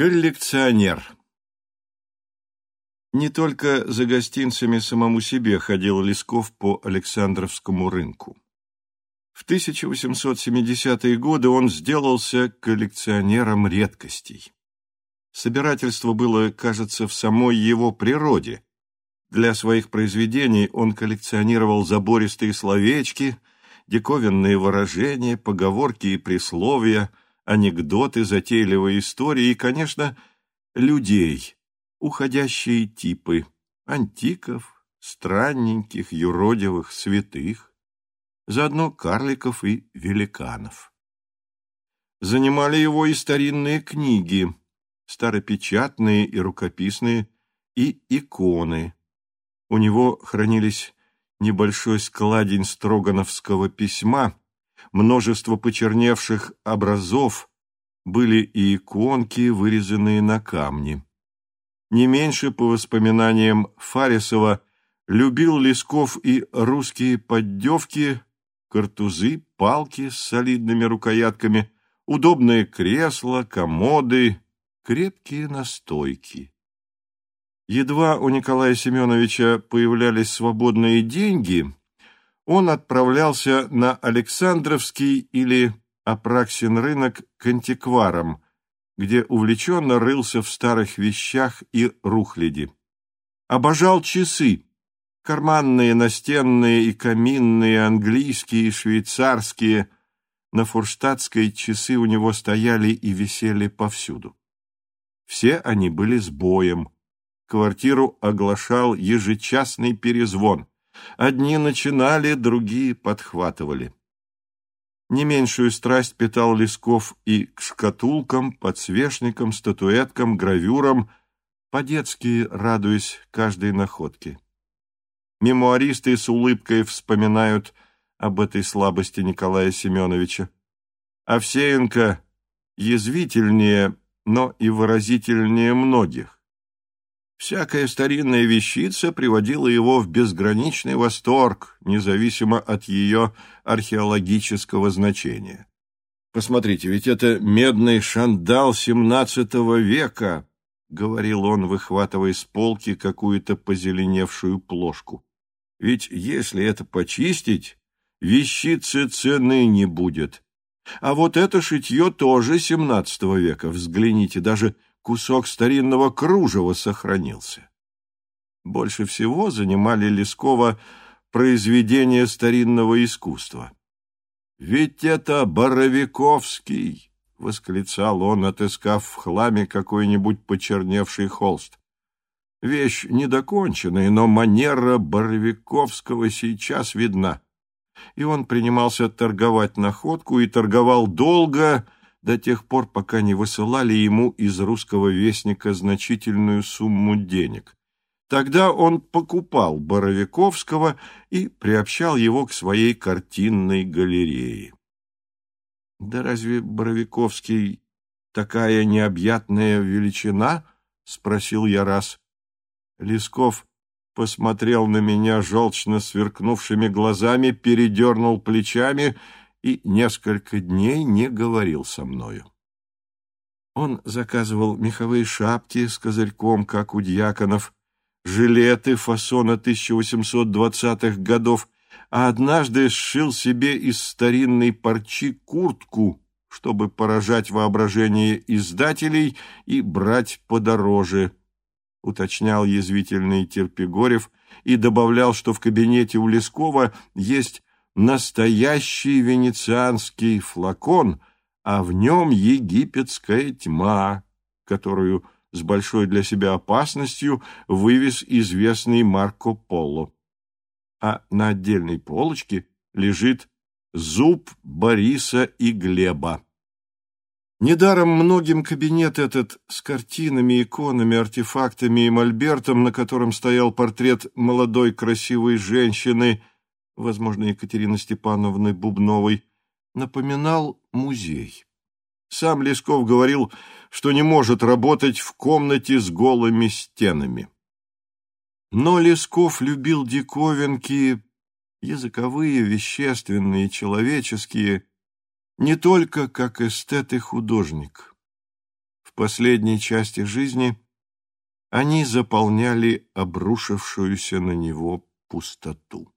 Коллекционер Не только за гостинцами самому себе ходил Лесков по Александровскому рынку. В 1870-е годы он сделался коллекционером редкостей. Собирательство было, кажется, в самой его природе. Для своих произведений он коллекционировал забористые словечки, диковинные выражения, поговорки и присловия – анекдоты, затейливые истории и, конечно, людей, уходящие типы, антиков, странненьких, юродивых, святых, заодно карликов и великанов. Занимали его и старинные книги, старопечатные и рукописные, и иконы. У него хранились небольшой складень строгановского письма, множество почерневших образов, были и иконки, вырезанные на камне. Не меньше, по воспоминаниям Фарисова, любил Лесков и русские поддевки, картузы, палки с солидными рукоятками, удобные кресла, комоды, крепкие настойки. Едва у Николая Семеновича появлялись свободные деньги, он отправлялся на Александровский или Апраксин рынок к антикварам, где увлеченно рылся в старых вещах и рухляди. Обожал часы, карманные, настенные и каминные, английские и швейцарские. На фурштадтской часы у него стояли и висели повсюду. Все они были с боем. Квартиру оглашал ежечасный перезвон. Одни начинали, другие подхватывали. Не меньшую страсть питал Лесков и к шкатулкам, подсвечникам, статуэткам, гравюрам, по-детски радуясь каждой находке. Мемуаристы с улыбкой вспоминают об этой слабости Николая Семеновича. Овсеенко язвительнее, но и выразительнее многих. Всякая старинная вещица приводила его в безграничный восторг, независимо от ее археологического значения. «Посмотрите, ведь это медный шандал XVII века», — говорил он, выхватывая с полки какую-то позеленевшую плошку. «Ведь если это почистить, вещицы цены не будет. А вот это шитье тоже XVII века, взгляните, даже кусок старинного кружева сохранился. Больше всего занимали Лескова произведения старинного искусства. «Ведь это Боровиковский!» — восклицал он, отыскав в хламе какой-нибудь почерневший холст. «Вещь недоконченная, но манера Боровиковского сейчас видна». И он принимался торговать находку и торговал долго, — до тех пор, пока не высылали ему из русского вестника значительную сумму денег. Тогда он покупал Боровиковского и приобщал его к своей картинной галерее. «Да разве Боровиковский такая необъятная величина?» — спросил я раз. Лесков посмотрел на меня желчно сверкнувшими глазами, передернул плечами — и несколько дней не говорил со мною. Он заказывал меховые шапки с козырьком, как у дьяконов, жилеты фасона 1820-х годов, а однажды сшил себе из старинной парчи куртку, чтобы поражать воображение издателей и брать подороже, уточнял язвительный Терпигорев и добавлял, что в кабинете у Лескова есть настоящий венецианский флакон, а в нем египетская тьма, которую с большой для себя опасностью вывез известный Марко Поло. А на отдельной полочке лежит зуб Бориса и Глеба. Недаром многим кабинет этот с картинами, иконами, артефактами и мольбертом, на котором стоял портрет молодой красивой женщины, возможно, Екатерины Степановны Бубновой, напоминал музей. Сам Лесков говорил, что не может работать в комнате с голыми стенами. Но Лесков любил диковинки, языковые, вещественные, человеческие, не только как эстет и художник. В последней части жизни они заполняли обрушившуюся на него пустоту.